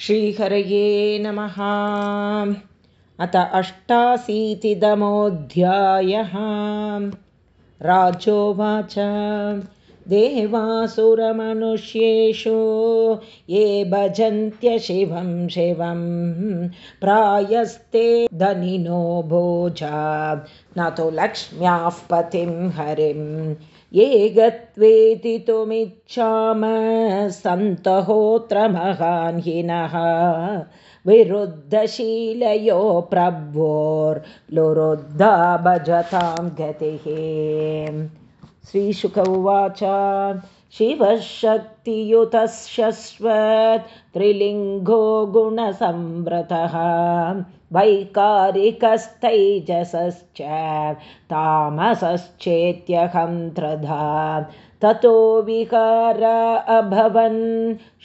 श्रीहरये नमः। अत अष्टाशीतितमोऽध्यायः। राजोवाच। देवासुरमनुष्येषु ये भजन्त्य शिवं प्रायस्ते धनिनो भोजा। न तु लक्ष्म्याः पतिं हरिम् ये गत्वेतितुमिच्छाम सन्तहोत्र महान्हिनः विरुद्धशीलयो प्रभ्वोर्लुरुद्धा भजतां गतिः। श्रीशुक उवाच शिवशक्तियुतशश्वत् त्रिलिङ्गो गुणसंव्रतः वैकारिकस्तैजसश्च तामसश्चेत्यहं त्रधा ततो विकार अभवन्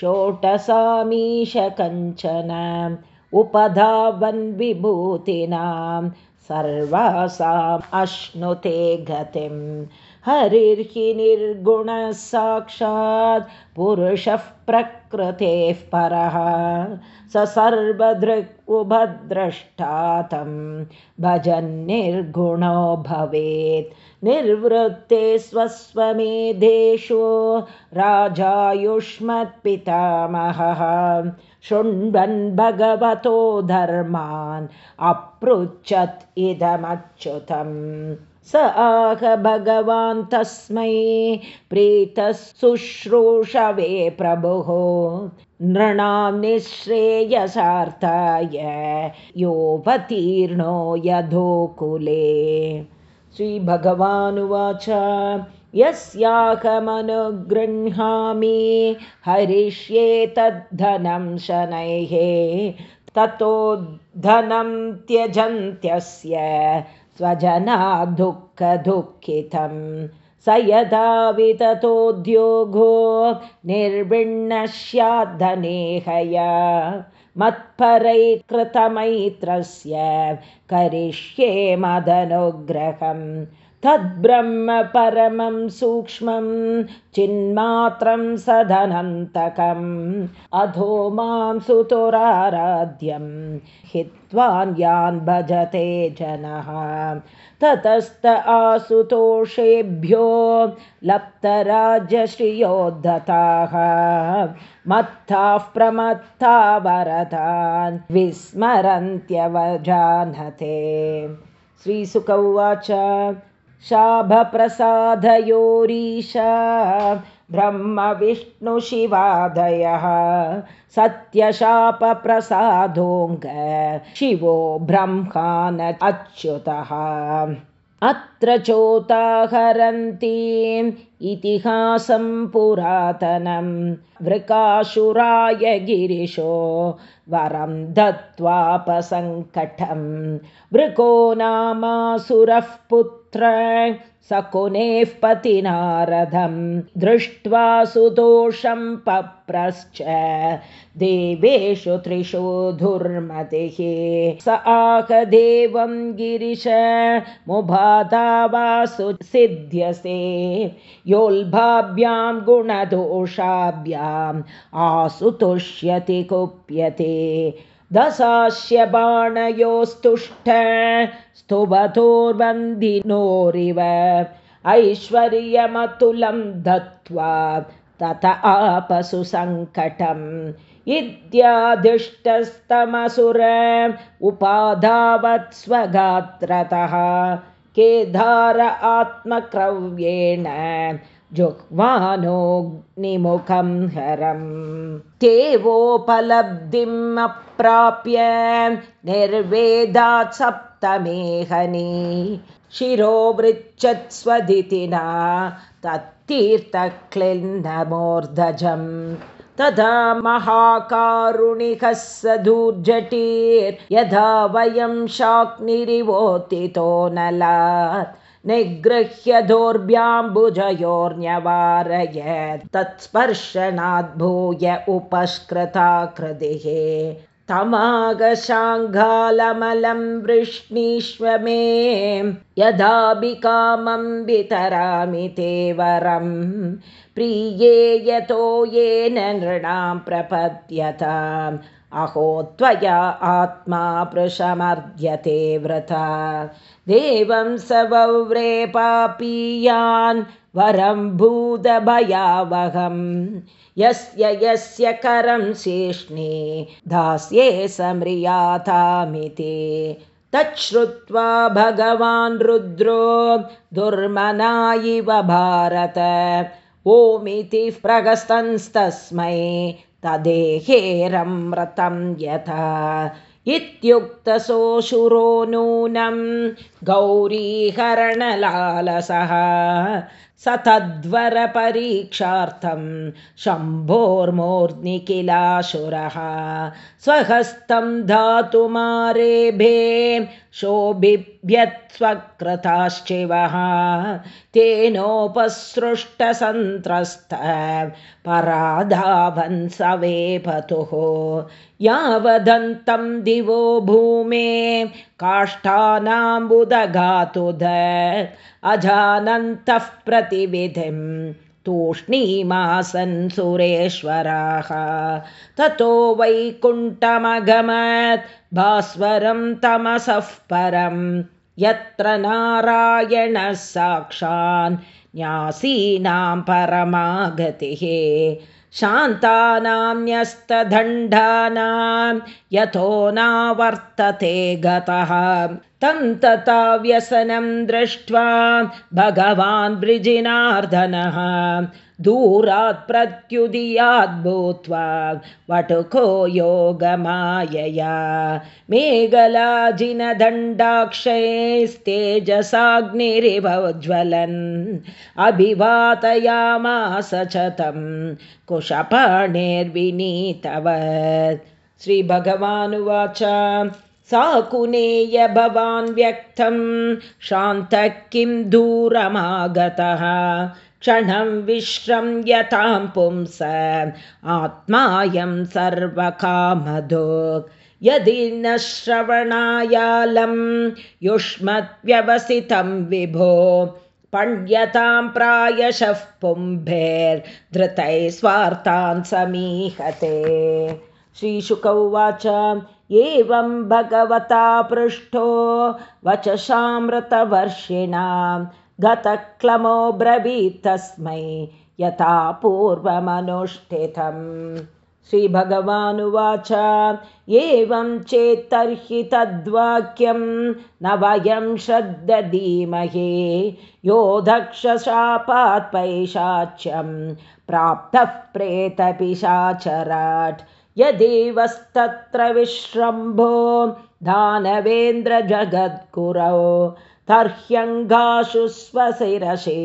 षोटसामीश कञ्चन उपधावन् विभूतीनां सर्वासाम् अश्नुते गतिम् हरिर्हि निर्गुणः साक्षात् पुरुषः प्रकृतेः परः। स सर्वदृक् उभद्रष्टा तं भजन्निर्गुणो भवेत्। निर्वृत्ते स्वस्वमेधेषु राजायुष्मत्पितामहः। शृण्वन् भगवतो धर्मान् अपृच्छत् इदमच्युतम् स आह भगवान् तस्मै प्रीतः शुश्रूषवे प्रभुः। नृणां निःश्रेयसार्थाय योऽवतीर्णो यधोकुले श्रीभगवानुवाच यस्याहमनुगृह्णामि हरिष्ये तद्धनं शनैः। ततो धनं त्यजन्त्यस्य स्वजना दुःखदुःखितं स यदा विततोद्योगो निर्विण्णस्याद्धनेहया। मत्परैकृतमैत्रस्य करिष्ये मदनुग्रहम् तद्ब्रह्म परमं सूक्ष्मं चिन्मात्रं सदनन्तकम् अधो मां सुतुराराध्यं हित्वान् भजते जनः। ततस्त आसुतोषेभ्यो लप्तराजश्रियोद्धताः। मत्ताः प्रमत्ता वरदान् विस्मरन्त्यवजानते श्रीसुक उवाच शाभप्रसादयोरीशा ब्रह्मविष्णुशिवादयः सत्यशापप्रसादोऽङ्ग शिवो ब्रह्मान् अच्युतः। अत्र चोताहरन्तीम् इतिहासं पुरातनं वृकाशुराय गिरिशो वरं दत्त्वापसङ्कटं वृको नामासुरः पुत्र सकुनेः पतिनारदं दृष्ट्वा सुदोषं पप्रश्च। देवेषु त्रिषु धुर्मतिः। स आकदेवं गिरिश मुभाता वासु सिध्यसे योल्भाभ्यां गुणदोषाभ्याम् आसुतुष्यति कुप्यते दशास्य बाणयोस्तुष्ट स्तुवतोर्वन्दिनोरिव ऐश्वर्यमतुलं दत्त्वा तत आपसु सङ्कटम् इत्यादिष्टस्तमसुर उपाधावत् स्वगात्रतः केदार आत्मक्रव्येण जुह्वानोऽग्निमुखं हरम्। देवोपलब्धिम् अप्राप्य निर्वेदात् सप्तमेहनी। शिरोवृच्छत्स्वदितिना तत्तीर्थक्लिन्नमोर्धजम्। तदा महाकारुणिकः स दूर्जटिर्यथा वयं शाक्निरिवोतितो नलात्। निगृह्य दोर्भ्याम्बुजयोर्न्यवारय तत्स्पर्शनाद्भूय उपस्कृता कृतिः तमागशाङ्गालमलं वृष्णीष्व मे यदाभिकामं वितरामि ते वरं। प्रिये यतो येन नृणां प्रपद्यताम् अहो त्वया आत्मा पृशमर्ध्यते व्रता। देवं स वव्रे पापीयान् वरं भूतभयावहम्। यस्य यस्य करं शेष्णे दास्ये समृयातामिति तच्छ्रुत्वा भगवान् रुद्रो दुर्मना इव भारत ओमिति प्रगस्तंस्तस्मै तदेहेरमृतं यथा। इत्युक्तसोऽशुरो नूनं गौरीहरणलालसः स तद्वरपरीक्षार्थं शम्भोर्मूर्ध्नि किलाशुरः स्वहस्तं धातुमारेभे शोभिभ्यत्स्वकृताश्चिवः तेनोपसृष्टसन्त्रस्त पराधावन् सवे पतुः यावदन्तं दिवो भूमे काष्ठानाम्बुदघातुध अजानन्तः प्रतिविधिं तूष्णीमासन् सुरेश्वराः। ततो वैकुण्ठमगमत् भास्वरं तमसः परं यत्र नारायणः साक्षान् न्यासीनां परमागतिः। शान्तानां न्यस्तदण्डानां यतो नावर्तते गतः तं तथा व्यसनं दृष्ट्वा भगवान् वृजिनार्दनः दूरात् प्रत्युदीयाद् भूत्वा वटुको योगमायया। मेघलाजिनदण्डाक्षैस्तेजसाग्निरिवज्ज्वलन् अभिवातयामास च तं कुशपाणेर्विनीतवत्। श्रीभगवानुवाच सा कुनेय भवान् व्यक्तं शान्तः किं दूरमागतः? क्षणं विश्रं यतां पुंस आत्मायं सर्वकामधो। यदि न श्रवणायालं युष्मद्व्यवसितं विभो पण्यतां प्रायशः पुम्भेर्धृतैः स्वार्थान् समीहते। श्रीशुक उवाच एवं भगवता पृष्ठो वचसामृतवर्षिणाम् गतक्लमो ब्रवीत् तस्मै यथा पूर्वमनुष्ठितम्। श्रीभगवानुवाच एवं चेत्तर्हि तद्वाक्यं न वयं श्रद्धीमहे यो दक्षशापात् पैशाच्यं प्राप्तः प्रेतपिशाचराट् यदेवस्तत्र विश्रम्भो दानवेन्द्रजगद्गुरौ तर्ह्यङ्गाशु स्वशिरसे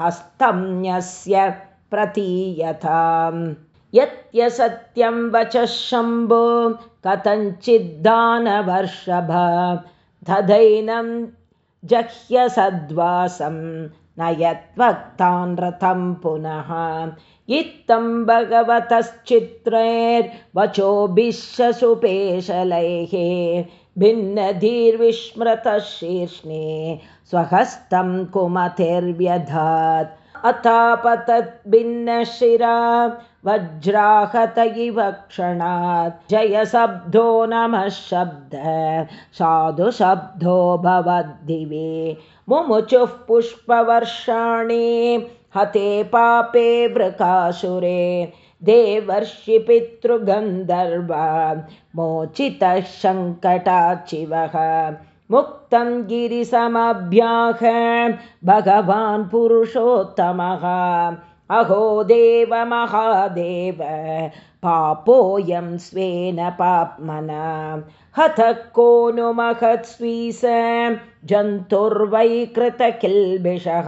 हस्तं न्यस्य प्रतीयताम् यत्यसत्यं वचः शम्भो कथञ्चिद्दानवर्षभ दधैनं जह्यसद्वासं न यद्वक्तान् रथं पुनः। इत्थं भगवतश्चित्रैर्वचोभिशसुपेशलैः भिन्नधीर्विस्मृतः शीर्ष्णे स्वहस्तं कुमतिर्व्यधात्। अथापतत् भिन्नशिरा वज्राहत इव क्षणात्। जयशब्दो नमः शब्द साधुशब्दो भवद्दिवे। मुमुचुः पुष्पवर्षाणि हते पापे वृकासुरे। देवर्षि पितृगन्धर्वा मोचितः शङ्कटाचिवः। मुक्तं गिरिसमभ्याह भगवान् पुरुषोत्तमः अहो देव महादेव पापोऽयं स्वेन पाप्मना। हतः को नु महत्स्वीस जन्तुर्वै कृतकिल्बिषः।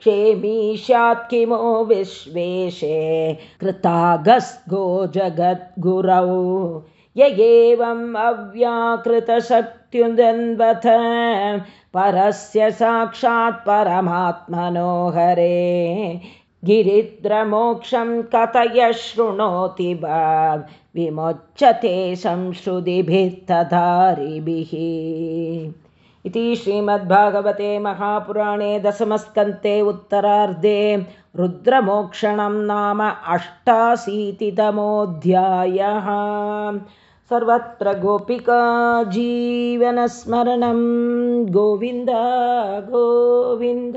क्षेमी स्यात् किमो विश्वेशे कृतागस्गो जगद्गुरौ। य एवम् अव्याकृतशक्त्युदन्वथ परस्य साक्षात् परमात्मनो हरे गिरिद्रमोक्षं कथय शृणोति वा विमोच्यते संश्रुतिभित्तधारिभिः। इति श्रीमद्भागवते महापुराणे दशमस्कन्ते उत्तरार्धे रुद्रमोक्षणं नाम अष्टाशीतितमोऽध्यायः। सर्वत्र गोपिका जीवनस्मरणं। गोविन्द गोविन्द